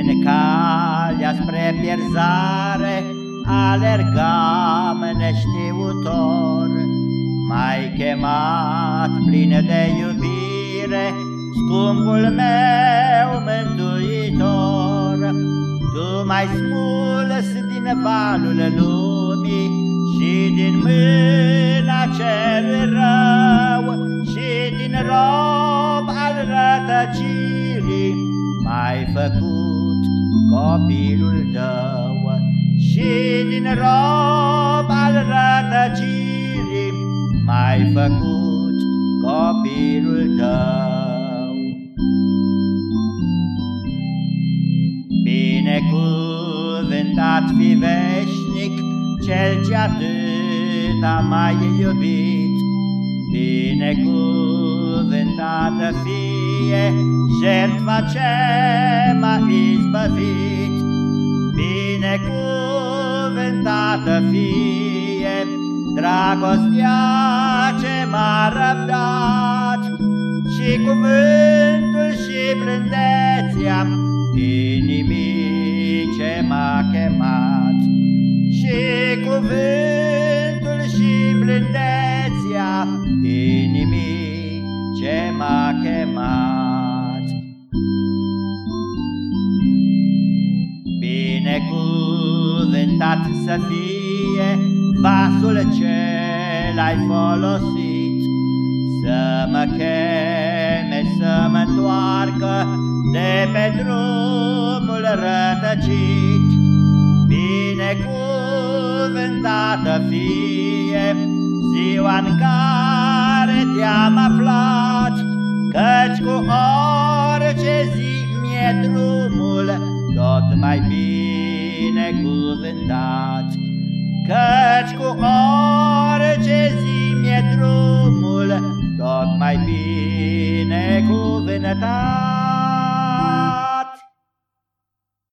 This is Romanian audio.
în calea spre pierzare alergam neștiutor, mai chemat plin de iubire, scumpul meu mântuitor. Tu mai smuls din valul lumii și din mâna cel rău și din rob al rătăcirii, mai făcut copilul tău și din rob al rătăcirii mai făcut copilul tău. Binecuvântat fi veșnic cel ce atât mai iubit, Binecuvântată fie jertfa ce m-a izbăvit, Binecuvântată fie dragostea ce m-a răbdat, Și cuvântul și blândețea inimii ce m-a chemat, Și cuvântul și blândețea inimii ce m-a chemat. Binecuvântat să fie vasul ce l-ai folosit, Să mă cheme, să mă întoarcă de pe drumul rătăcit. Binecuvântată fie ziua în care te-am bine cuvântat. Căci cu orice zi mi-e drumul tot mai bine cuvântat.